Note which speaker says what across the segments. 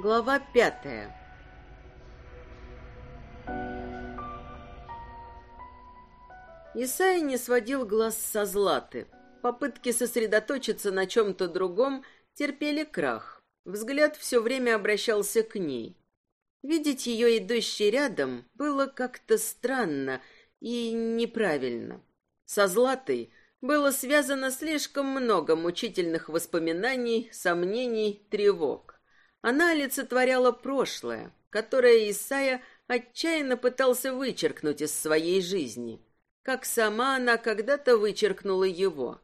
Speaker 1: Глава пятая Исайя не сводил глаз со Златы. Попытки сосредоточиться на чем-то другом терпели крах. Взгляд все время обращался к ней. Видеть ее идущей рядом было как-то странно и неправильно. Со Златой было связано слишком много мучительных воспоминаний, сомнений, тревог. Она олицетворяла прошлое, которое Исайя отчаянно пытался вычеркнуть из своей жизни, как сама она когда-то вычеркнула его.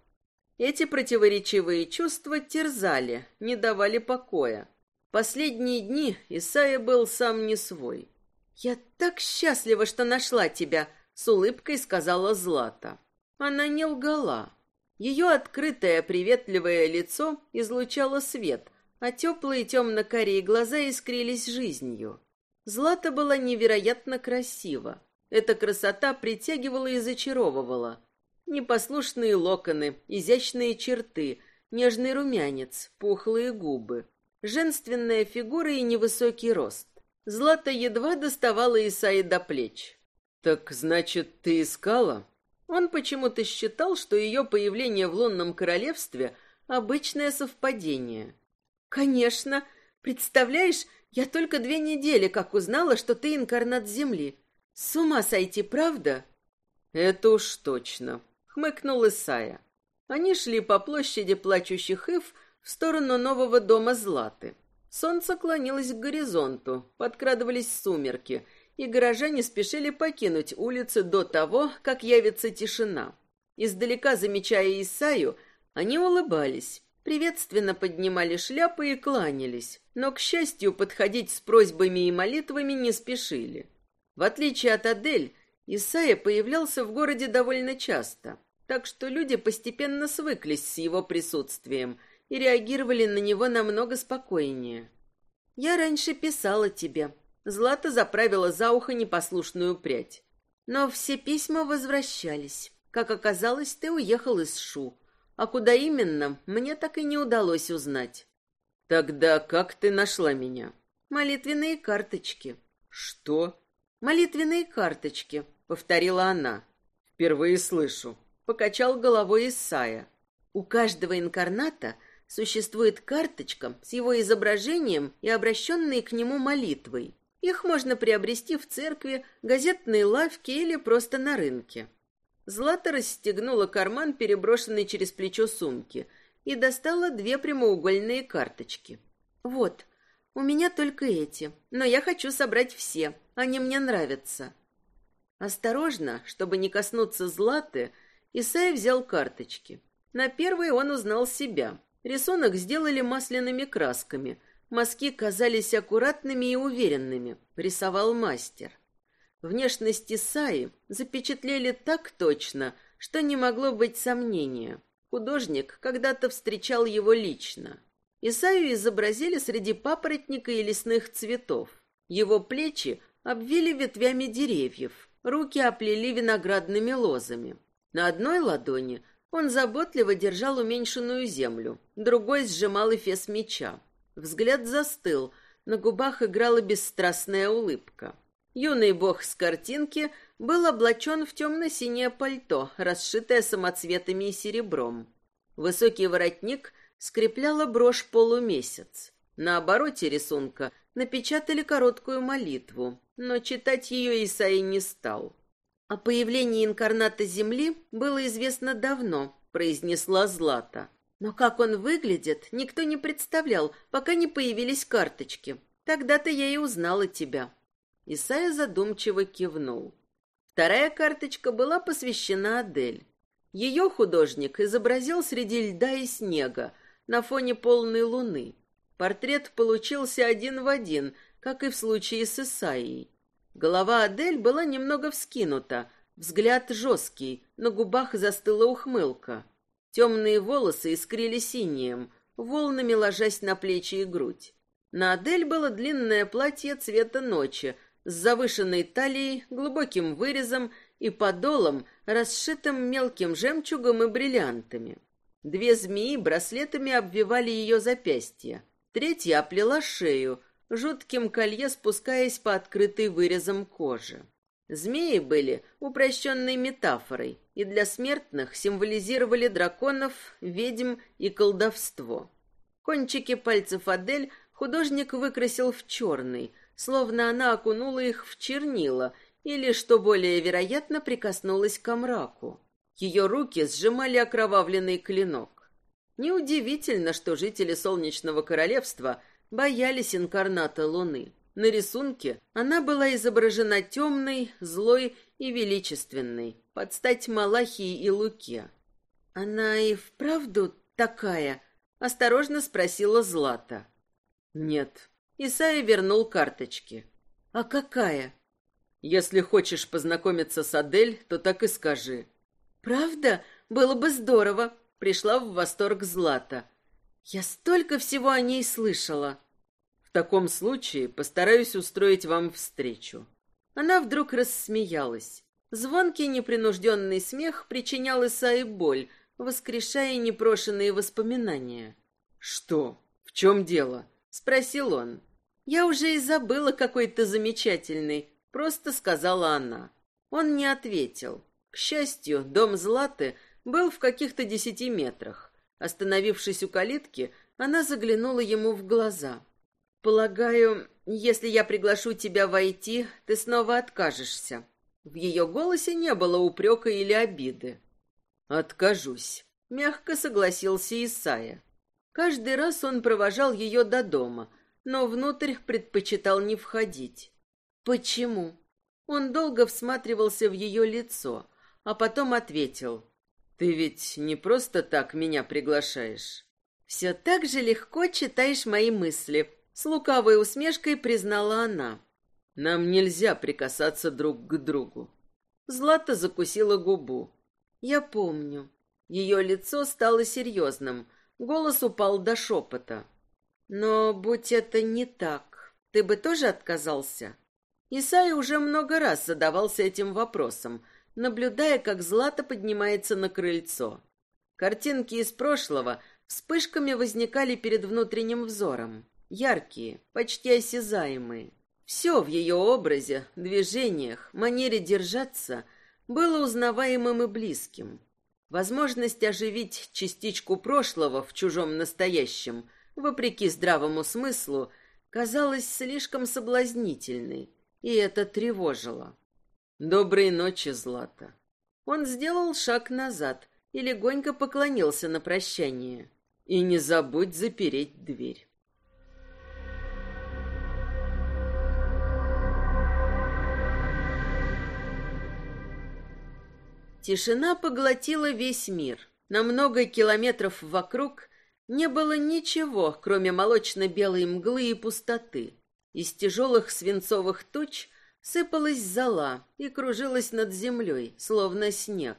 Speaker 1: Эти противоречивые чувства терзали, не давали покоя. Последние дни Исайя был сам не свой. «Я так счастлива, что нашла тебя», — с улыбкой сказала Злата. Она не лгала. Ее открытое приветливое лицо излучало свет, а теплые темно-карие глаза искрились жизнью. Злата была невероятно красива. Эта красота притягивала и зачаровывала. Непослушные локоны, изящные черты, нежный румянец, пухлые губы, женственная фигура и невысокий рост. Злата едва доставала Исаи до плеч. «Так, значит, ты искала?» Он почему-то считал, что ее появление в лунном королевстве — обычное совпадение. «Конечно. Представляешь, я только две недели как узнала, что ты инкарнат Земли. С ума сойти, правда?» «Это уж точно», — хмыкнул Исая. Они шли по площади плачущих ив в сторону нового дома Златы. Солнце клонилось к горизонту, подкрадывались сумерки, и горожане спешили покинуть улицы до того, как явится тишина. Издалека замечая Исаю, они улыбались, приветственно поднимали шляпы и кланялись, но, к счастью, подходить с просьбами и молитвами не спешили. В отличие от Адель, Исайя появлялся в городе довольно часто, так что люди постепенно свыклись с его присутствием и реагировали на него намного спокойнее. «Я раньше писала тебе». Злата заправила за ухо непослушную прядь. «Но все письма возвращались. Как оказалось, ты уехал из Шу. А куда именно, мне так и не удалось узнать. Тогда как ты нашла меня? Молитвенные карточки. Что? Молитвенные карточки, повторила она. Впервые слышу. Покачал головой Исая. У каждого инкарната существует карточка с его изображением и обращенной к нему молитвой. Их можно приобрести в церкви, газетной лавке или просто на рынке. Злата расстегнула карман, переброшенный через плечо сумки, и достала две прямоугольные карточки. «Вот, у меня только эти, но я хочу собрать все, они мне нравятся». Осторожно, чтобы не коснуться Златы, Исай взял карточки. На первой он узнал себя. Рисунок сделали масляными красками. Мазки казались аккуратными и уверенными. Рисовал мастер. Внешность Исаи запечатлели так точно, что не могло быть сомнения. Художник когда-то встречал его лично. Исаю изобразили среди папоротника и лесных цветов. Его плечи обвили ветвями деревьев, руки оплели виноградными лозами. На одной ладони он заботливо держал уменьшенную землю, другой сжимал эфес меча. Взгляд застыл, на губах играла бесстрастная улыбка. Юный бог с картинки был облачен в темно-синее пальто, расшитое самоцветами и серебром. Высокий воротник скрепляла брошь полумесяц. На обороте рисунка напечатали короткую молитву, но читать ее Исаи не стал. «О появлении инкарната Земли было известно давно», — произнесла Злата. «Но как он выглядит, никто не представлял, пока не появились карточки. Тогда-то я и узнала тебя». Исайя задумчиво кивнул. Вторая карточка была посвящена Адель. Ее художник изобразил среди льда и снега на фоне полной луны. Портрет получился один в один, как и в случае с Исаией. Голова Адель была немного вскинута, взгляд жесткий, на губах застыла ухмылка. Темные волосы искрили синим, волнами ложась на плечи и грудь. На Адель было длинное платье цвета ночи, с завышенной талией, глубоким вырезом и подолом, расшитым мелким жемчугом и бриллиантами. Две змеи браслетами обвивали ее запястья. Третья оплела шею, жутким колье спускаясь по открытой вырезам кожи. Змеи были упрощенной метафорой и для смертных символизировали драконов, ведьм и колдовство. Кончики пальцев Адель художник выкрасил в черный, словно она окунула их в чернила или, что более вероятно, прикоснулась к мраку. Ее руки сжимали окровавленный клинок. Неудивительно, что жители Солнечного Королевства боялись инкарната Луны. На рисунке она была изображена темной, злой и величественной, под стать Малахии и Луке. «Она и вправду такая?» — осторожно спросила Злата. «Нет». Исайя вернул карточки. «А какая?» «Если хочешь познакомиться с Адель, то так и скажи». «Правда? Было бы здорово», — пришла в восторг Злата. «Я столько всего о ней слышала» таком случае постараюсь устроить вам встречу». Она вдруг рассмеялась. Звонкий непринужденный смех причинял Исаи боль, воскрешая непрошенные воспоминания. «Что? В чем дело?» — спросил он. «Я уже и забыла, какой то замечательный», — просто сказала она. Он не ответил. К счастью, дом Златы был в каких-то десяти метрах. Остановившись у калитки, она заглянула ему в глаза. Полагаю, если я приглашу тебя войти, ты снова откажешься. В ее голосе не было упрека или обиды. Откажусь, мягко согласился Исая. Каждый раз он провожал ее до дома, но внутрь предпочитал не входить. Почему? Он долго всматривался в ее лицо, а потом ответил: "Ты ведь не просто так меня приглашаешь. Все так же легко читаешь мои мысли", с лукавой усмешкой признала она. Нам нельзя прикасаться друг к другу. Злата закусила губу. Я помню. Ее лицо стало серьезным. Голос упал до шепота. Но будь это не так, ты бы тоже отказался? Исай уже много раз задавался этим вопросом, наблюдая, как Злата поднимается на крыльцо. Картинки из прошлого вспышками возникали перед внутренним взором яркие, почти осязаемые. Все в ее образе, движениях, манере держаться было узнаваемым и близким. Возможность оживить частичку прошлого в чужом настоящем, вопреки здравому смыслу, казалась слишком соблазнительной, и это тревожило. «Доброй ночи, Злата». Он сделал шаг назад и легонько поклонился на прощание. «И не забудь запереть дверь». Тишина поглотила весь мир. На много километров вокруг не было ничего, кроме молочно-белой мглы и пустоты. Из тяжелых свинцовых туч сыпалась зола и кружилась над землей, словно снег.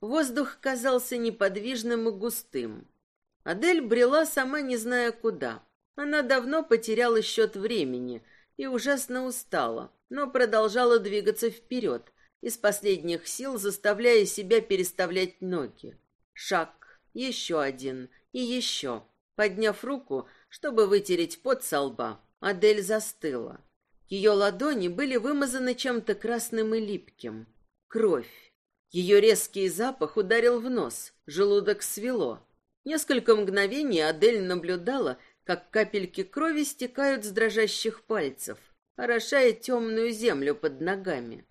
Speaker 1: Воздух казался неподвижным и густым. Адель брела сама не зная куда. Она давно потеряла счет времени и ужасно устала, но продолжала двигаться вперед, из последних сил заставляя себя переставлять ноги. Шаг, еще один и еще. Подняв руку, чтобы вытереть пот со лба, Адель застыла. Ее ладони были вымазаны чем-то красным и липким. Кровь. Ее резкий запах ударил в нос, желудок свело. Несколько мгновений Адель наблюдала, как капельки крови стекают с дрожащих пальцев, орошая темную землю под ногами.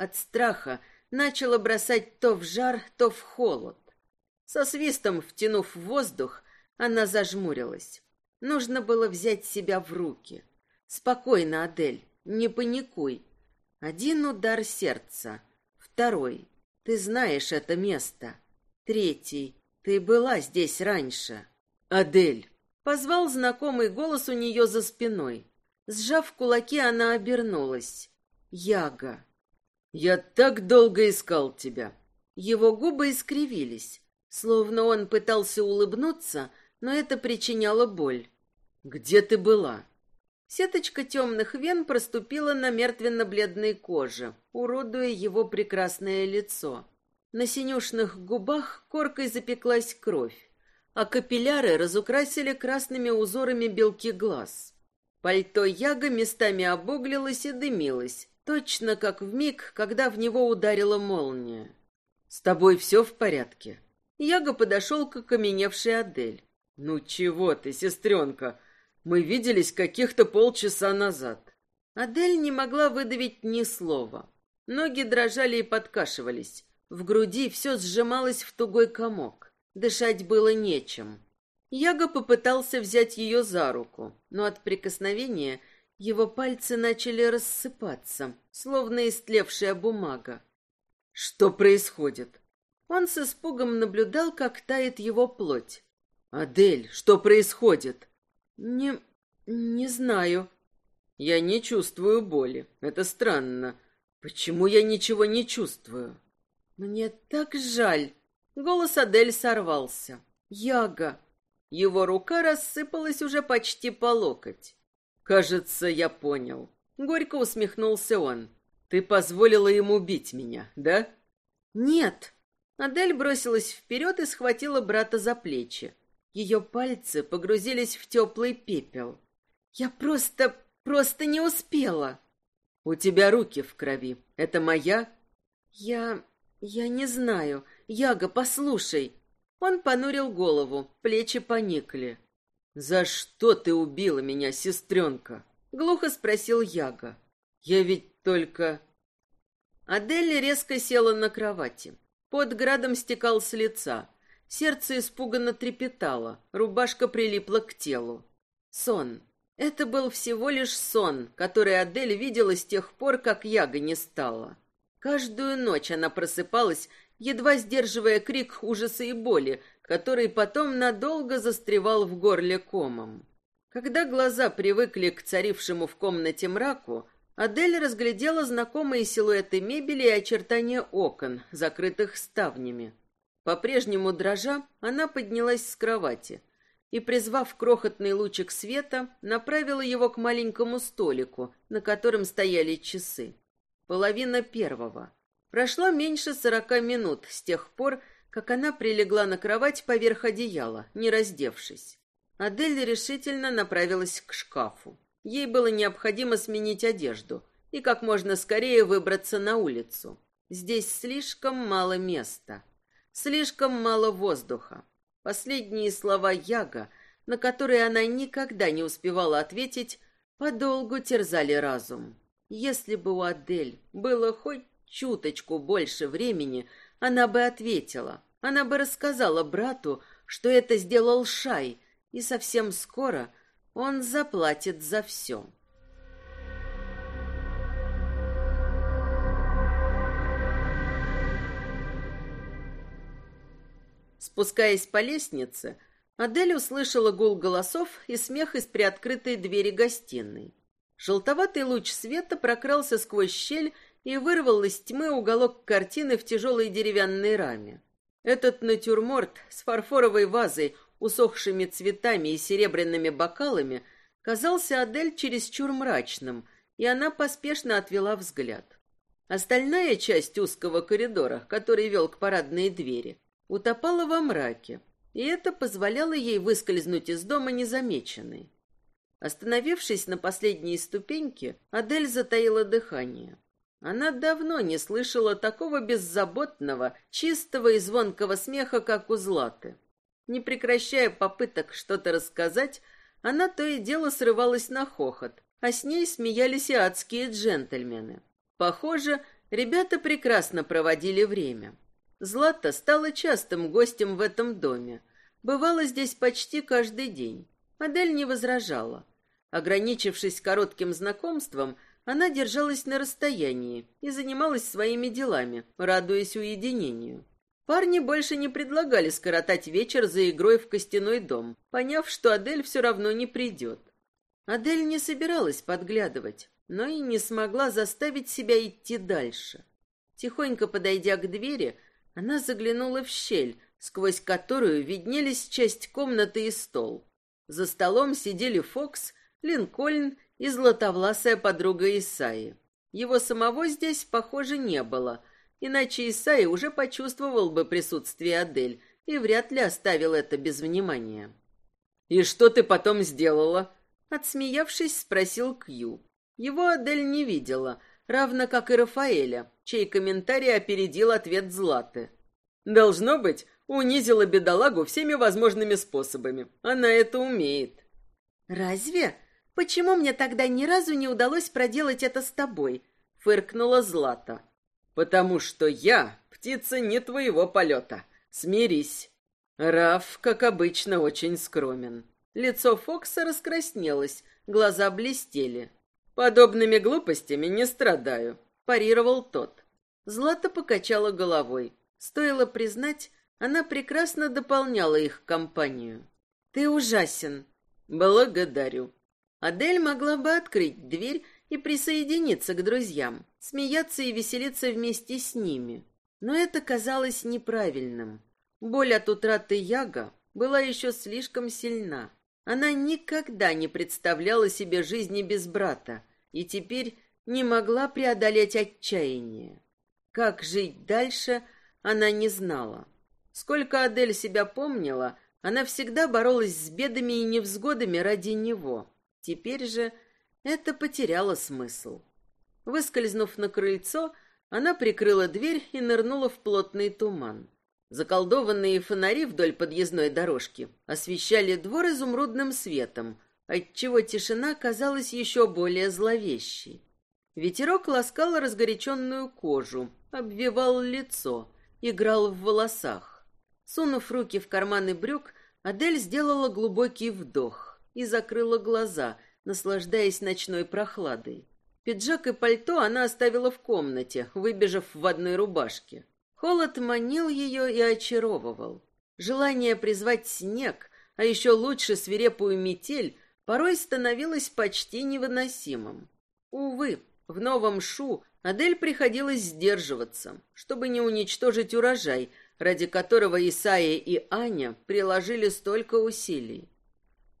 Speaker 1: От страха начало бросать то в жар, то в холод. Со свистом втянув воздух, она зажмурилась. Нужно было взять себя в руки. Спокойно, Адель, не паникуй. Один удар сердца, второй. Ты знаешь это место. Третий. Ты была здесь раньше. Адель. Позвал знакомый голос у нее за спиной. Сжав кулаки, она обернулась. Яга. Я так долго искал тебя. Его губы искривились, словно он пытался улыбнуться, но это причиняло боль. Где ты была? Сеточка темных вен проступила на мертвенно-бледной коже, уродуя его прекрасное лицо. На синюшных губах коркой запеклась кровь, а капилляры разукрасили красными узорами белки глаз. Пальто Яга местами обуглилось и дымилось, точно как в миг, когда в него ударила молния. «С тобой все в порядке?» Яга подошел к окаменевшей Адель. «Ну чего ты, сестренка? Мы виделись каких-то полчаса назад». Адель не могла выдавить ни слова. Ноги дрожали и подкашивались. В груди все сжималось в тугой комок. Дышать было нечем. Яга попытался взять ее за руку, но от прикосновения его пальцы начали рассыпаться, словно истлевшая бумага. Что происходит? Он с испугом наблюдал, как тает его плоть. «Адель, что происходит?» «Не... не знаю». «Я не чувствую боли. Это странно. Почему я ничего не чувствую?» «Мне так жаль». Голос Адель сорвался. «Яга, его рука рассыпалась уже почти по локоть. «Кажется, я понял». Горько усмехнулся он. «Ты позволила ему бить меня, да?» «Нет». Адель бросилась вперед и схватила брата за плечи. Ее пальцы погрузились в теплый пепел. «Я просто... просто не успела». «У тебя руки в крови. Это моя?» «Я... я не знаю. Яга, послушай. Он понурил голову, плечи поникли. «За что ты убила меня, сестренка?» — глухо спросил Яга. «Я ведь только...» Адель резко села на кровати. Под градом стекал с лица. Сердце испуганно трепетало, рубашка прилипла к телу. Сон. Это был всего лишь сон, который Адель видела с тех пор, как Яга не стала. Каждую ночь она просыпалась едва сдерживая крик ужаса и боли, который потом надолго застревал в горле комом. Когда глаза привыкли к царившему в комнате мраку, Адель разглядела знакомые силуэты мебели и очертания окон, закрытых ставнями. По-прежнему дрожа, она поднялась с кровати и, призвав крохотный лучик света, направила его к маленькому столику, на котором стояли часы. Половина первого. Прошло меньше сорока минут с тех пор, как она прилегла на кровать поверх одеяла, не раздевшись. Адель решительно направилась к шкафу. Ей было необходимо сменить одежду и как можно скорее выбраться на улицу. Здесь слишком мало места, слишком мало воздуха. Последние слова Яга, на которые она никогда не успевала ответить, подолгу терзали разум. Если бы у Адель было хоть чуточку больше времени, она бы ответила. Она бы рассказала брату, что это сделал Шай, и совсем скоро он заплатит за все. Спускаясь по лестнице, Адель услышала гул голосов и смех из приоткрытой двери гостиной. Желтоватый луч света прокрался сквозь щель и вырвал из тьмы уголок картины в тяжелой деревянной раме. Этот натюрморт с фарфоровой вазой, усохшими цветами и серебряными бокалами казался Адель чересчур мрачным, и она поспешно отвела взгляд. Остальная часть узкого коридора, который вел к парадной двери, утопала во мраке, и это позволяло ей выскользнуть из дома незамеченной. Остановившись на последней ступеньке, Адель затаила дыхание. Она давно не слышала такого беззаботного, чистого и звонкого смеха, как у Златы. Не прекращая попыток что-то рассказать, она то и дело срывалась на хохот, а с ней смеялись и адские джентльмены. Похоже, ребята прекрасно проводили время. Злата стала частым гостем в этом доме. Бывала здесь почти каждый день. Адель не возражала. Ограничившись коротким знакомством, она держалась на расстоянии и занималась своими делами, радуясь уединению. Парни больше не предлагали скоротать вечер за игрой в костяной дом, поняв, что Адель все равно не придет. Адель не собиралась подглядывать, но и не смогла заставить себя идти дальше. Тихонько подойдя к двери, она заглянула в щель, сквозь которую виднелись часть комнаты и стол. За столом сидели Фокс, Линкольн и златовласая подруга Исаи. Его самого здесь, похоже, не было, иначе Исаи уже почувствовал бы присутствие Адель и вряд ли оставил это без внимания. «И что ты потом сделала?» Отсмеявшись, спросил Кью. Его Адель не видела, равно как и Рафаэля, чей комментарий опередил ответ Златы. «Должно быть, унизила бедолагу всеми возможными способами. Она это умеет».
Speaker 2: «Разве? Почему мне тогда ни разу не удалось проделать это с тобой?» — фыркнула Злата.
Speaker 1: «Потому что я птица не твоего полета. Смирись». Раф, как обычно, очень скромен. Лицо Фокса раскраснелось, глаза блестели. «Подобными глупостями не страдаю», — парировал тот. Злата покачала головой. Стоило признать, она прекрасно дополняла их компанию. «Ты ужасен». «Благодарю». Адель могла бы открыть дверь и присоединиться к друзьям, смеяться и веселиться вместе с ними. Но это казалось неправильным. Боль от утраты Яга была еще слишком сильна. Она никогда не представляла себе жизни без брата и теперь не могла преодолеть отчаяние. Как жить дальше, она не знала. Сколько Адель себя помнила, она всегда боролась с бедами и невзгодами ради него. Теперь же это потеряло смысл. Выскользнув на крыльцо, она прикрыла дверь и нырнула в плотный туман. Заколдованные фонари вдоль подъездной дорожки освещали двор изумрудным светом, отчего тишина казалась еще более зловещей. Ветерок ласкал разгоряченную кожу, обвивал лицо, играл в волосах. Сунув руки в карманы брюк, Адель сделала глубокий вдох и закрыла глаза, наслаждаясь ночной прохладой. Пиджак и пальто она оставила в комнате, выбежав в одной рубашке. Холод манил ее и очаровывал. Желание призвать снег, а еще лучше свирепую метель, порой становилось почти невыносимым. Увы, в новом Шу Адель приходилось сдерживаться, чтобы не уничтожить урожай, ради которого Исаия и Аня приложили столько усилий.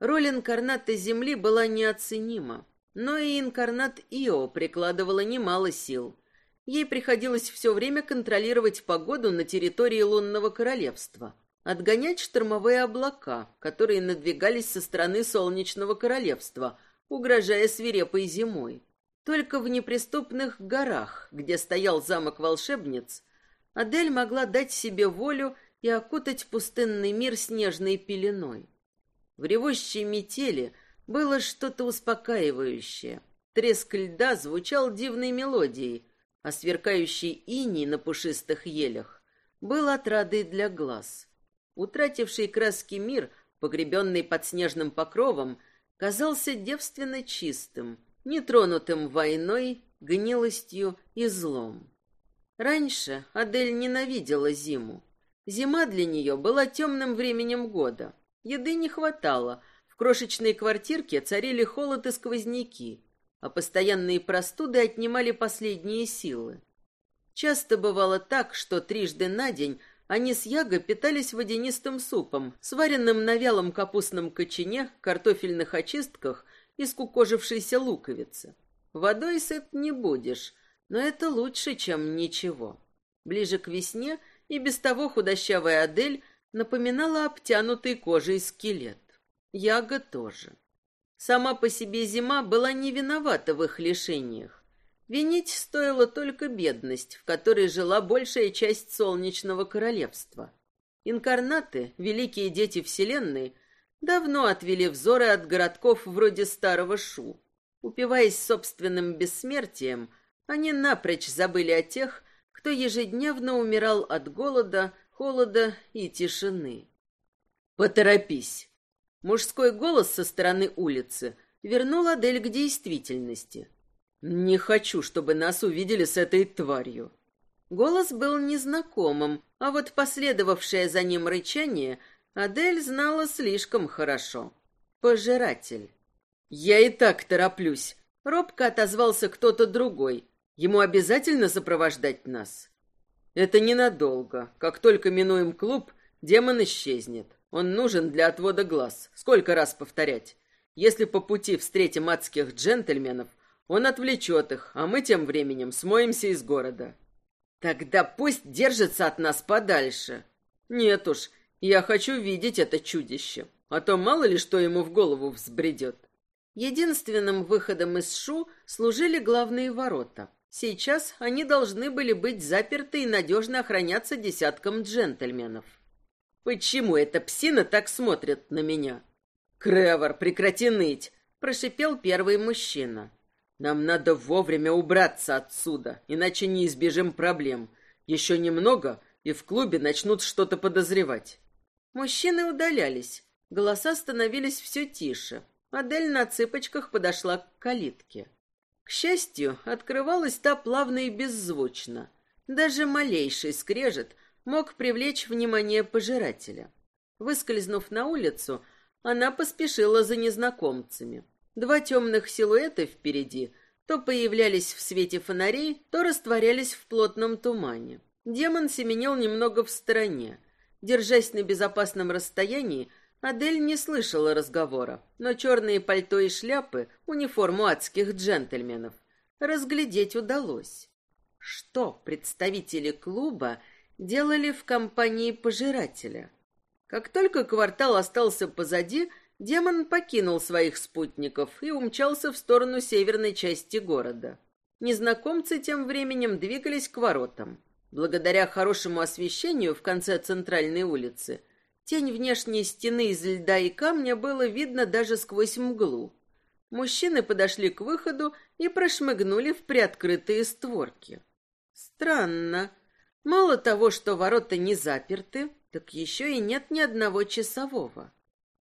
Speaker 1: Роль инкарната Земли была неоценима, но и инкарнат Ио прикладывала немало сил. Ей приходилось все время контролировать погоду на территории лунного королевства, отгонять штормовые облака, которые надвигались со стороны солнечного королевства, угрожая свирепой зимой. Только в неприступных горах, где стоял замок волшебниц, Адель могла дать себе волю и окутать пустынный мир снежной пеленой. В ревущей метели было что-то успокаивающее. Треск льда звучал дивной мелодией, а сверкающий иней на пушистых елях был отрадой для глаз. Утративший краски мир, погребенный под снежным покровом, казался девственно чистым, нетронутым войной, гнилостью и злом. Раньше Адель ненавидела зиму. Зима для нее была темным временем года. Еды не хватало, в крошечной квартирке царили холод и сквозняки а постоянные простуды отнимали последние силы. Часто бывало так, что трижды на день они с Яго питались водянистым супом, сваренным на вялом капустном кочане, картофельных очистках и скукожившейся луковице. Водой сыт не будешь, но это лучше, чем ничего. Ближе к весне и без того худощавая Адель напоминала обтянутый кожей скелет. Яга тоже. Сама по себе зима была не виновата в их лишениях. Винить стоило только бедность, в которой жила большая часть солнечного королевства. Инкарнаты, великие дети Вселенной, давно отвели взоры от городков вроде Старого Шу. Упиваясь собственным бессмертием, они напрочь забыли о тех, кто ежедневно умирал от голода, холода и тишины. «Поторопись!» Мужской голос со стороны улицы вернул Адель к действительности. «Не хочу, чтобы нас увидели с этой тварью». Голос был незнакомым, а вот последовавшее за ним рычание Адель знала слишком хорошо. «Пожиратель». «Я и так тороплюсь», — робко отозвался кто-то другой. «Ему обязательно сопровождать нас?» «Это ненадолго. Как только минуем клуб, демон исчезнет». Он нужен для отвода глаз. Сколько раз повторять? Если по пути встретим адских джентльменов, он отвлечет их, а мы тем временем смоемся из города. Тогда пусть держится от нас подальше. Нет уж, я хочу видеть это чудище, а то мало ли что ему в голову взбредет. Единственным выходом из Шу служили главные ворота. Сейчас они должны были быть заперты и надежно охраняться десятком джентльменов. Почему эта псина так смотрит на меня? Кревор, прекрати ныть, прошипел первый мужчина. Нам надо вовремя убраться отсюда, иначе не избежим проблем. Еще немного, и в клубе начнут что-то подозревать. Мужчины удалялись. Голоса становились все тише. Адель на цыпочках подошла к калитке. К счастью, открывалась та плавно и беззвучно. Даже малейший скрежет мог привлечь внимание пожирателя. Выскользнув на улицу, она поспешила за незнакомцами. Два темных силуэта впереди то появлялись в свете фонарей, то растворялись в плотном тумане. Демон семенил немного в стороне. Держась на безопасном расстоянии, Адель не слышала разговора, но черные пальто и шляпы, униформу адских джентльменов, разглядеть удалось. Что представители клуба делали в компании пожирателя? Как только квартал остался позади, демон покинул своих спутников и умчался в сторону северной части города. Незнакомцы тем временем двигались к воротам. Благодаря хорошему освещению в конце центральной улицы, тень внешней стены из льда и камня было видно даже сквозь мглу. Мужчины подошли к выходу и прошмыгнули в приоткрытые створки. Странно. Мало того, что ворота не заперты, так еще и нет ни одного часового.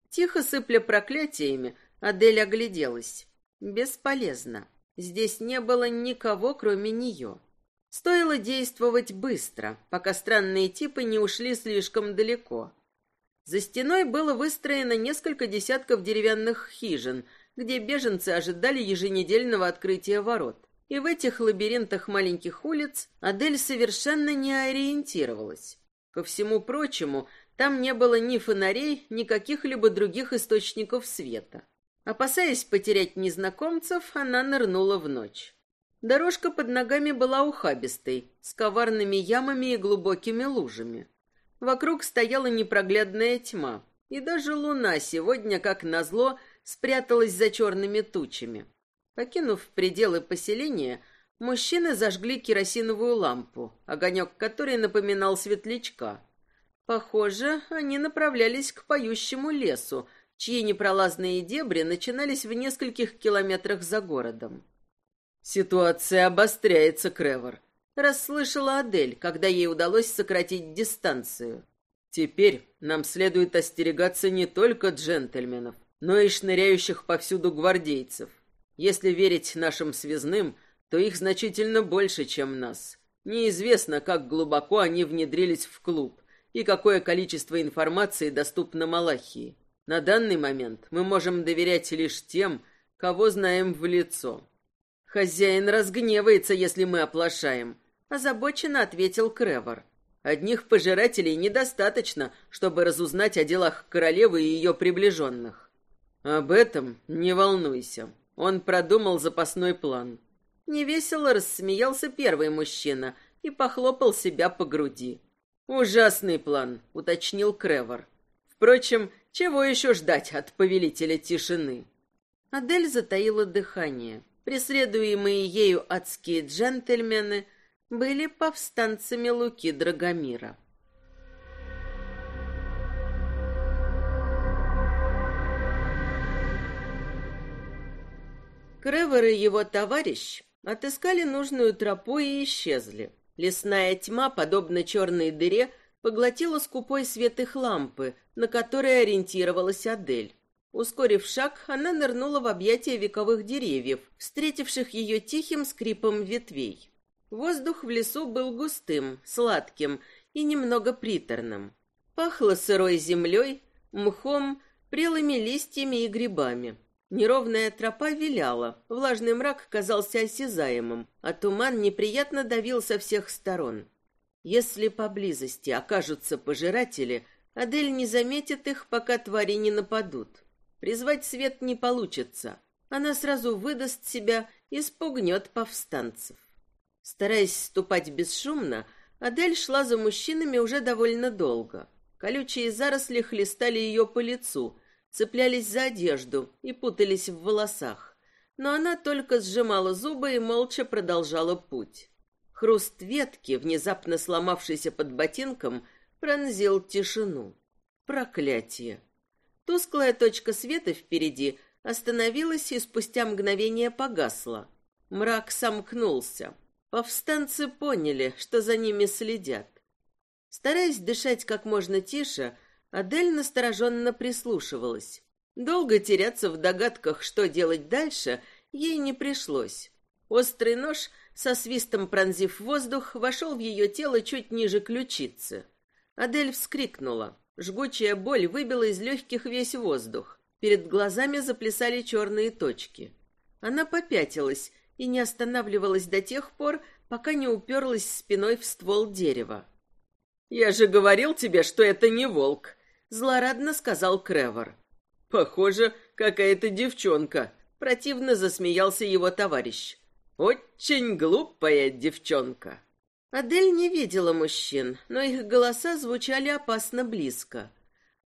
Speaker 1: Тихо сыпля проклятиями, Адель огляделась. Бесполезно. Здесь не было никого, кроме нее. Стоило действовать быстро, пока странные типы не ушли слишком далеко. За стеной было выстроено несколько десятков деревянных хижин, где беженцы ожидали еженедельного открытия ворот. И в этих лабиринтах маленьких улиц Адель совершенно не ориентировалась. Ко всему прочему, там не было ни фонарей, ни каких-либо других источников света. Опасаясь потерять незнакомцев, она нырнула в ночь. Дорожка под ногами была ухабистой, с коварными ямами и глубокими лужами. Вокруг стояла непроглядная тьма, и даже луна сегодня, как назло, спряталась за черными тучами. Покинув пределы поселения, мужчины зажгли керосиновую лампу, огонек которой напоминал светлячка. Похоже, они направлялись к поющему лесу, чьи непролазные дебри начинались в нескольких километрах за городом. Ситуация обостряется, Кревор. Расслышала Адель, когда ей удалось сократить дистанцию. Теперь нам следует остерегаться не только джентльменов, но и шныряющих повсюду гвардейцев. Если верить нашим связным, то их значительно больше, чем нас. Неизвестно, как глубоко они внедрились в клуб и какое количество информации доступно Малахии. На данный момент мы можем доверять лишь тем, кого знаем в лицо. Хозяин разгневается, если мы оплошаем, озабоченно ответил Кревор. Одних пожирателей недостаточно, чтобы разузнать о делах королевы и ее приближенных. Об этом не волнуйся. Он продумал запасной план. Невесело рассмеялся первый мужчина и похлопал себя по груди. Ужасный план, уточнил Кревор. Впрочем, чего еще ждать от повелителя тишины? Адель затаила дыхание. Преследуемые ею адские джентльмены были повстанцами Луки Драгомира. Кревер и его товарищ отыскали нужную тропу и исчезли. Лесная тьма, подобно черной дыре, поглотила скупой свет их лампы, на которой ориентировалась Адель. Ускорив шаг, она нырнула в объятия вековых деревьев, встретивших ее тихим скрипом ветвей. Воздух в лесу был густым, сладким и немного приторным. Пахло сырой землей, мхом, прелыми листьями и грибами. Неровная тропа виляла, влажный мрак казался осязаемым, а туман неприятно давил со всех сторон. Если поблизости окажутся пожиратели, Адель не заметит их, пока твари не нападут. Призвать свет не получится. Она сразу выдаст себя и спугнет повстанцев. Стараясь ступать бесшумно, Адель шла за мужчинами уже довольно долго. Колючие заросли хлестали ее по лицу, цеплялись за одежду и путались в волосах. Но она только сжимала зубы и молча продолжала путь. Хруст ветки, внезапно сломавшейся под ботинком, пронзил тишину. Проклятие! Тусклая точка света впереди остановилась и спустя мгновение погасла. Мрак сомкнулся. Повстанцы поняли, что за ними следят. Стараясь дышать как можно тише, Адель настороженно прислушивалась. Долго теряться в догадках, что делать дальше, ей не пришлось. Острый нож, со свистом пронзив воздух, вошел в ее тело чуть ниже ключицы. Адель вскрикнула. Жгучая боль выбила из легких весь воздух. Перед глазами заплясали черные точки. Она попятилась и не останавливалась до тех пор, пока не уперлась спиной в ствол дерева. «Я же говорил тебе, что это не волк», — злорадно сказал Кревор. «Похоже, какая-то девчонка», — противно засмеялся его товарищ. «Очень глупая девчонка». Адель не видела мужчин, но их голоса звучали опасно близко.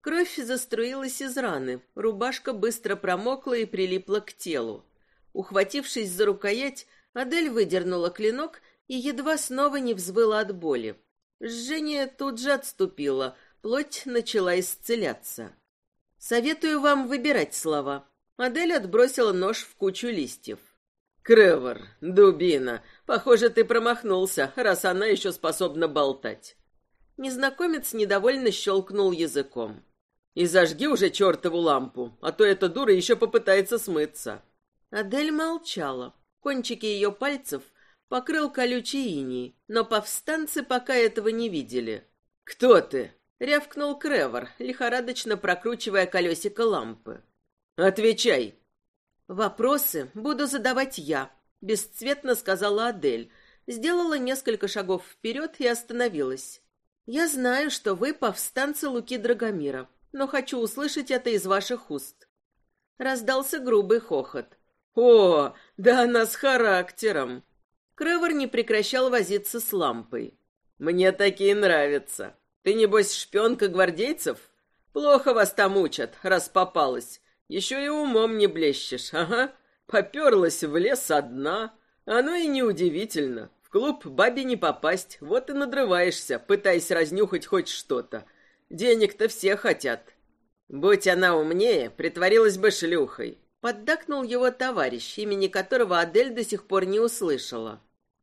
Speaker 1: Кровь заструилась из раны, рубашка быстро промокла и прилипла к телу. Ухватившись за рукоять, Адель выдернула клинок и едва снова не взвыла от боли. Жжение тут же отступило, плоть начала исцеляться. «Советую вам выбирать слова». Адель отбросила нож в кучу листьев. «Кревор, дубина, похоже, ты промахнулся, раз она еще способна болтать». Незнакомец недовольно щелкнул языком. «И зажги уже чертову лампу, а то эта дура еще попытается смыться». Адель молчала. Кончики ее пальцев покрыл колючий иней, но повстанцы пока этого не видели. «Кто ты?» — рявкнул Кревор, лихорадочно прокручивая колесико лампы. «Отвечай!» «Вопросы буду задавать я», — бесцветно сказала Адель. Сделала несколько шагов вперед и остановилась. «Я знаю, что вы повстанцы Луки Драгомира, но хочу услышать это из ваших уст». Раздался грубый хохот. «О, да она с характером!» Кревор не прекращал возиться с лампой. «Мне такие нравятся. Ты, небось, шпионка гвардейцев? Плохо вас там учат, раз попалась. Еще и умом не блещешь, ага. Поперлась в лес одна. Оно и неудивительно. В клуб бабе не попасть, вот и надрываешься, пытаясь разнюхать хоть что-то. Денег-то все хотят. Будь она умнее, притворилась бы шлюхой. Поддакнул его товарищ, имени которого Адель до сих пор не услышала.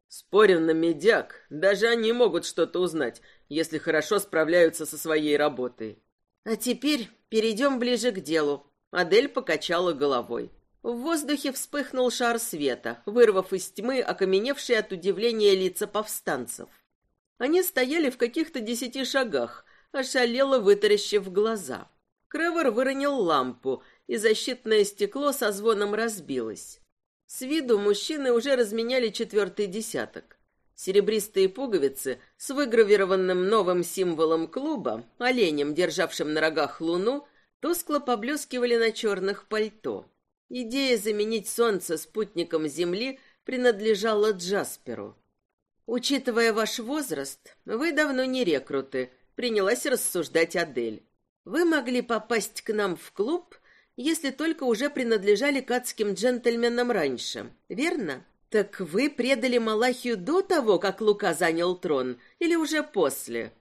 Speaker 1: Спорю на медяк, даже они могут что-то узнать, если хорошо справляются со своей работой. А теперь перейдем ближе к делу. Адель покачала головой. В воздухе вспыхнул шар света, вырвав из тьмы окаменевшие от удивления лица повстанцев. Они стояли в каких-то десяти шагах, ошалело вытаращив глаза. Кревор выронил лампу, и защитное стекло со звоном разбилось. С виду мужчины уже разменяли четвертый десяток. Серебристые пуговицы с выгравированным новым символом клуба, оленем, державшим на рогах луну, тускло поблескивали на черных пальто. Идея заменить солнце спутником Земли принадлежала Джасперу. «Учитывая ваш возраст, вы давно не рекруты», — принялась рассуждать Адель. «Вы могли попасть к нам в клуб если только уже принадлежали к адским джентльменам раньше, верно? Так вы предали Малахию до того, как Лука занял трон, или уже после?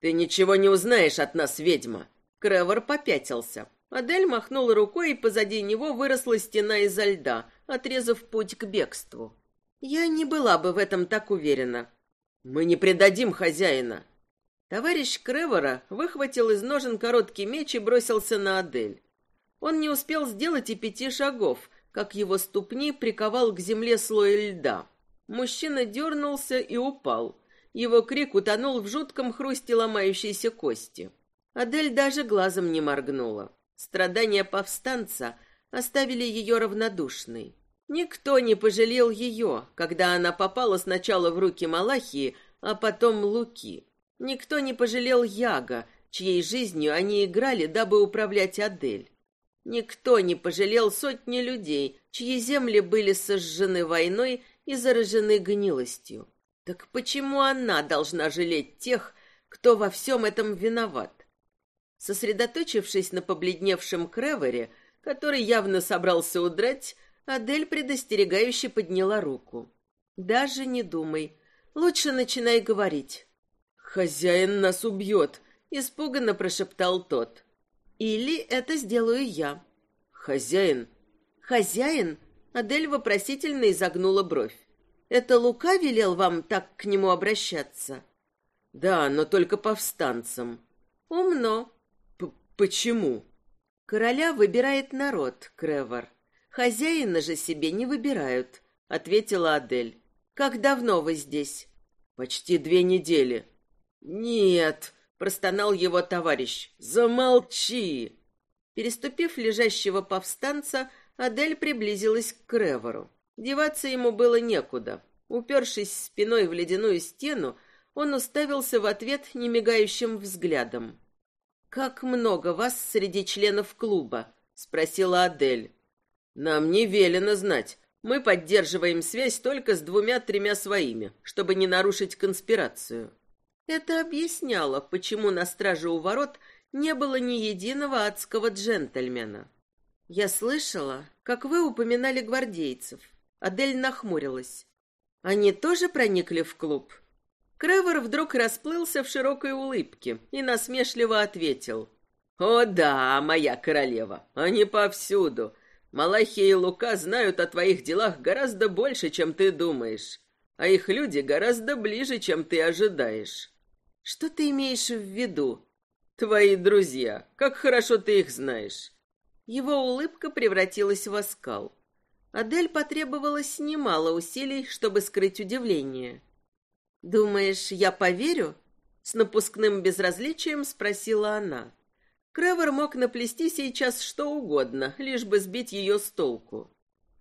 Speaker 1: Ты ничего не узнаешь от нас, ведьма. Кревор попятился. Адель махнула рукой, и позади него выросла стена изо льда, отрезав путь к бегству. Я не была бы в этом так уверена. Мы не предадим хозяина. Товарищ Кревора выхватил из ножен короткий меч и бросился на Адель. Он не успел сделать и пяти шагов, как его ступни приковал к земле слой льда. Мужчина дернулся и упал. Его крик утонул в жутком хрусте ломающейся кости. Адель даже глазом не моргнула. Страдания повстанца оставили ее равнодушной. Никто не пожалел ее, когда она попала сначала в руки Малахии, а потом Луки. Никто не пожалел Яга, чьей жизнью они играли, дабы управлять Адель. Никто не пожалел сотни людей, чьи земли были сожжены войной и заражены гнилостью. Так почему она должна жалеть тех, кто во всем этом виноват? Сосредоточившись на побледневшем Кревере, который явно собрался удрать, Адель предостерегающе подняла руку. «Даже не думай. Лучше начинай говорить».
Speaker 2: «Хозяин нас убьет», —
Speaker 1: испуганно прошептал тот. «Или это сделаю я».
Speaker 2: «Хозяин?»
Speaker 1: «Хозяин?» — Адель вопросительно изогнула бровь. «Это Лука велел вам так к нему обращаться?»
Speaker 2: «Да, но только повстанцам».
Speaker 1: «Умно».
Speaker 2: П «Почему?»
Speaker 1: «Короля выбирает народ, Кревор. Хозяина же себе не выбирают», — ответила Адель. «Как давно вы здесь?»
Speaker 2: «Почти две недели».
Speaker 1: «Нет», — простонал его товарищ, — «замолчи». Переступив лежащего повстанца, Адель приблизилась к Кревору. Деваться ему было некуда. Упершись спиной в ледяную стену, он уставился в ответ немигающим взглядом. «Как много вас среди членов клуба?» — спросила Адель.
Speaker 2: «Нам не велено знать. Мы поддерживаем связь только с двумя-тремя своими, чтобы не нарушить конспирацию».
Speaker 1: Это объясняло, почему на страже у ворот не было ни единого адского джентльмена. «Я слышала, как вы упоминали гвардейцев». Адель нахмурилась. «Они тоже проникли в клуб?» Кревер вдруг расплылся в широкой улыбке и насмешливо ответил.
Speaker 2: «О да, моя королева, они повсюду. Малахия и Лука знают о твоих делах гораздо больше, чем ты думаешь, а их люди гораздо ближе, чем ты ожидаешь».
Speaker 1: «Что ты имеешь в виду?»
Speaker 2: «Твои друзья. Как хорошо ты их знаешь».
Speaker 1: Его улыбка превратилась в оскал. Адель потребовалось немало усилий, чтобы скрыть удивление. «Думаешь, я поверю?» С напускным безразличием спросила она. Кревер мог наплести сейчас что угодно, лишь бы сбить ее с толку.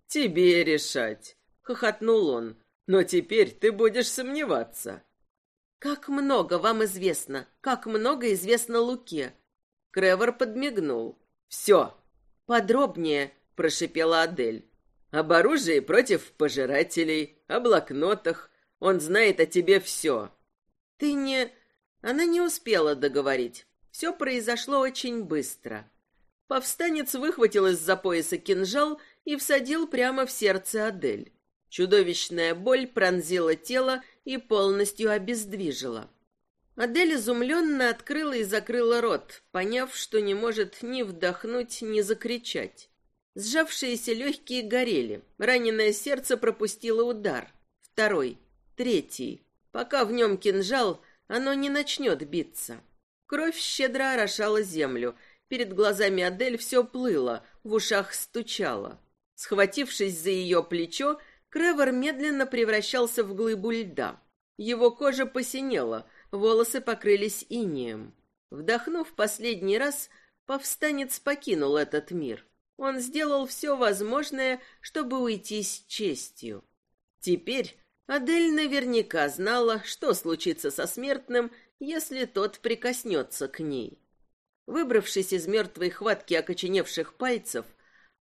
Speaker 2: «Тебе решать», — хохотнул он. «Но теперь ты будешь сомневаться».
Speaker 1: «Как много вам известно, как много известно Луке?» Кревер подмигнул.
Speaker 2: «Все».
Speaker 1: «Подробнее», — прошипела Адель.
Speaker 2: «Об оружии против пожирателей, о блокнотах. Он знает о тебе все».
Speaker 1: «Ты не...» Она не успела договорить. Все произошло очень быстро. Повстанец выхватил из-за пояса кинжал и всадил прямо в сердце Адель. Чудовищная боль пронзила тело и полностью обездвижила. Адель изумленно открыла и закрыла рот, поняв, что не может ни вдохнуть, ни закричать. Сжавшиеся легкие горели, раненое сердце пропустило удар. Второй, третий. Пока в нем кинжал, оно не начнет биться. Кровь щедро орошала землю. Перед глазами Адель все плыло, в ушах стучало. Схватившись за ее плечо, Кревор медленно превращался в глыбу льда. Его кожа посинела, волосы покрылись инеем. Вдохнув последний раз, повстанец покинул этот мир. Он сделал все возможное, чтобы уйти с честью. Теперь Адель наверняка знала, что случится со смертным, если тот прикоснется к ней. Выбравшись из мертвой хватки окоченевших пальцев,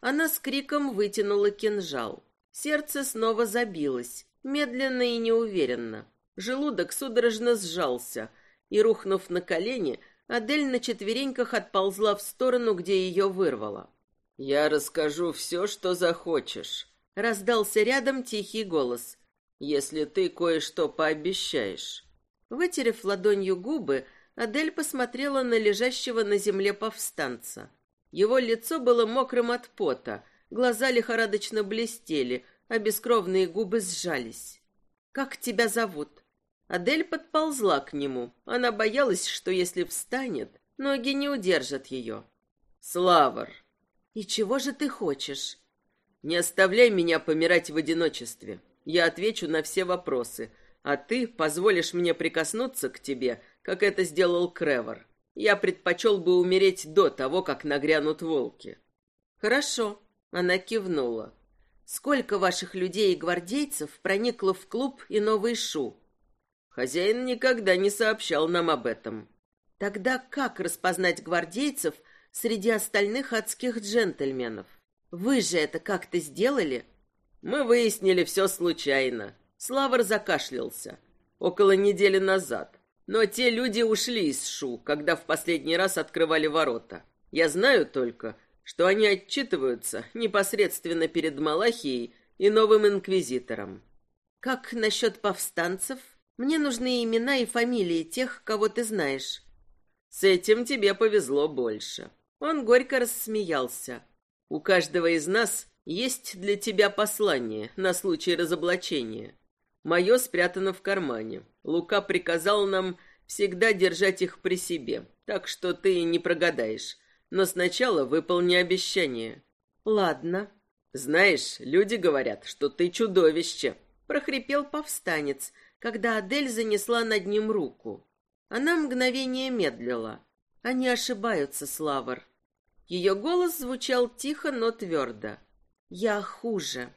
Speaker 1: она с криком вытянула кинжал. Сердце снова забилось, медленно и неуверенно. Желудок судорожно сжался, и, рухнув на колени, Адель на четвереньках отползла в сторону, где ее вырвало.
Speaker 2: «Я расскажу все, что захочешь», —
Speaker 1: раздался рядом тихий голос.
Speaker 2: «Если ты кое-что пообещаешь».
Speaker 1: Вытерев ладонью губы, Адель посмотрела на лежащего на земле повстанца. Его лицо было мокрым от пота, глаза лихорадочно блестели, а бескровные губы сжались. «Как тебя зовут?» Адель подползла к нему. Она боялась, что если встанет, ноги не удержат ее.
Speaker 2: «Славр!»
Speaker 1: «И чего же ты хочешь?»
Speaker 2: «Не оставляй меня помирать в одиночестве. Я отвечу на все вопросы, а ты позволишь мне прикоснуться к тебе, как это сделал Кревор. Я предпочел бы умереть до того, как нагрянут волки».
Speaker 1: «Хорошо», — она кивнула. «Сколько ваших людей и гвардейцев проникло в клуб и Новый Шу?»
Speaker 2: Хозяин никогда не сообщал нам об этом.
Speaker 1: Тогда как распознать гвардейцев среди остальных адских джентльменов? Вы же это как-то сделали?
Speaker 2: Мы выяснили все случайно. Славр закашлялся. Около недели назад. Но те люди ушли из Шу, когда в последний раз открывали ворота. Я знаю только, что они отчитываются непосредственно перед Малахией и новым инквизитором.
Speaker 1: Как насчет повстанцев? Мне нужны имена и фамилии тех, кого ты знаешь.
Speaker 2: С этим тебе повезло больше. Он горько рассмеялся. У каждого из нас есть для тебя послание на случай разоблачения. Мое спрятано в кармане. Лука приказал нам всегда держать их при себе, так что ты не прогадаешь. Но сначала выполни обещание.
Speaker 1: Ладно.
Speaker 2: Знаешь, люди говорят, что ты чудовище.
Speaker 1: Прохрипел повстанец, когда Адель занесла над ним руку. Она мгновение медлила. Они ошибаются, Славр. Ее голос звучал тихо, но твердо. Я хуже.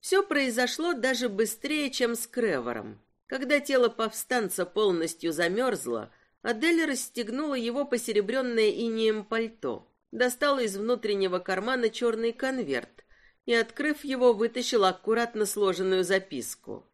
Speaker 1: Все произошло даже быстрее, чем с Кревором. Когда тело повстанца полностью замерзло, Адель расстегнула его посеребренное инеем пальто, достала из внутреннего кармана черный конверт и, открыв его, вытащила аккуратно сложенную записку.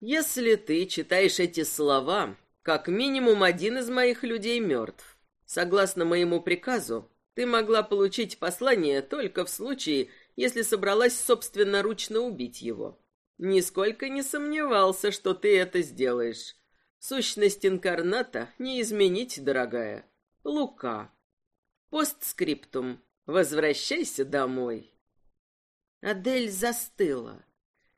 Speaker 2: «Если ты читаешь эти слова, как минимум один из моих людей мертв. Согласно моему приказу, ты могла получить послание только в случае, если собралась собственноручно убить его. Нисколько не сомневался, что ты это сделаешь. Сущность инкарната не изменить, дорогая. Лука. Постскриптум. Возвращайся домой.
Speaker 1: Адель застыла.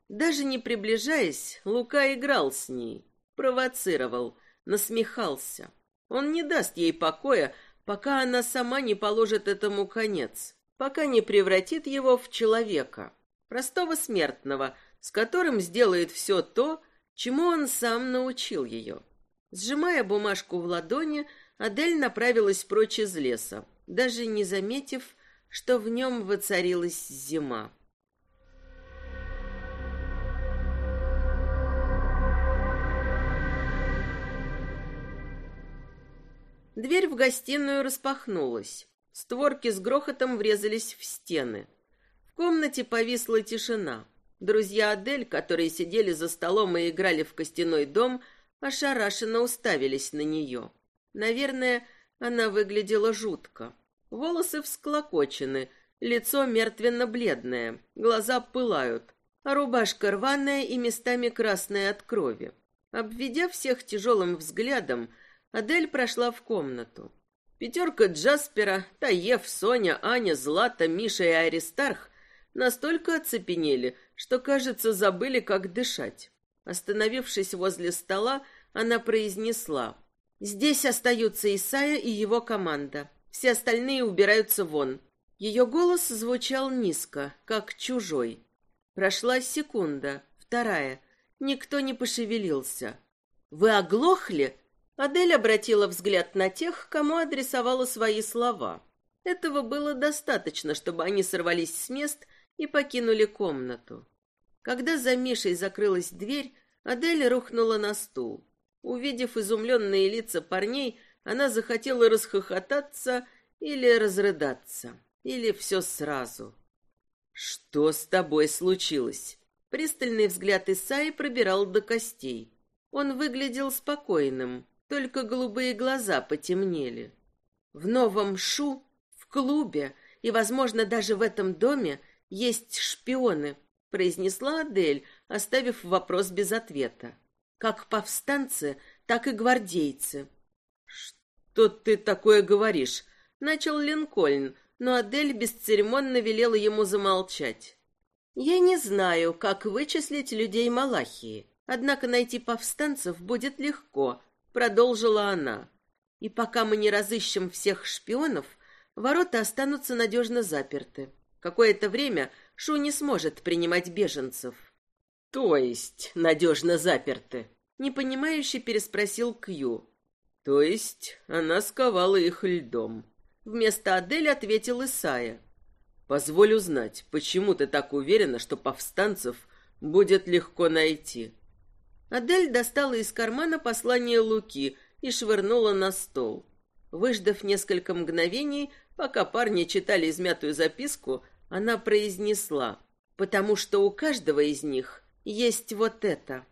Speaker 1: Даже не приближаясь, Лука играл с ней, провоцировал, насмехался. Он не даст ей покоя, пока она сама не положит этому конец пока не превратит его в человека, простого смертного, с которым сделает все то, чему он сам научил ее. Сжимая бумажку в ладони, Адель направилась прочь из леса, даже не заметив, что в нем воцарилась зима. Дверь в гостиную распахнулась. Створки с грохотом врезались в стены. В комнате повисла тишина. Друзья Адель, которые сидели за столом и играли в костяной дом, ошарашенно уставились на нее. Наверное, она выглядела жутко. Волосы всклокочены, лицо мертвенно-бледное, глаза пылают, а рубашка рваная и местами красная от крови. Обведя всех тяжелым взглядом, Адель прошла в комнату. Пятерка Джаспера, Таев, Соня, Аня, Злата, Миша и Аристарх настолько оцепенели, что, кажется, забыли, как дышать. Остановившись возле стола, она произнесла. «Здесь остаются Исая и его команда. Все остальные убираются вон». Ее голос звучал низко, как чужой. Прошла секунда, вторая. Никто не пошевелился. «Вы оглохли?» Адель обратила взгляд на тех, кому адресовала свои слова. Этого было достаточно, чтобы они сорвались с мест и покинули комнату. Когда за Мишей закрылась дверь, Адель рухнула на стул. Увидев изумленные лица парней, она захотела расхохотаться или разрыдаться, или все сразу. «Что с тобой случилось?» Пристальный взгляд Исаи пробирал до костей. Он выглядел спокойным, только голубые глаза потемнели. В новом Шу, в клубе и, возможно, даже в этом доме есть шпионы, произнесла Адель, оставив вопрос без ответа. Как повстанцы, так и гвардейцы. Что ты такое говоришь? начал Линкольн, но Адель бесцеремонно велела ему замолчать. Я не знаю, как вычислить людей Малахии, однако найти повстанцев будет легко, продолжила она. И пока мы не разыщем всех шпионов, ворота останутся надежно заперты. Какое-то время Шу не сможет принимать беженцев. То есть надежно заперты? Непонимающе переспросил Кью. То есть она сковала их льдом. Вместо Адель ответил Исая. Позволь узнать, почему ты так уверена, что повстанцев будет легко найти? Адель достала из кармана послание Луки и швырнула на стол. Выждав несколько мгновений, пока парни читали измятую записку, она произнесла, «Потому что у каждого из них есть вот это».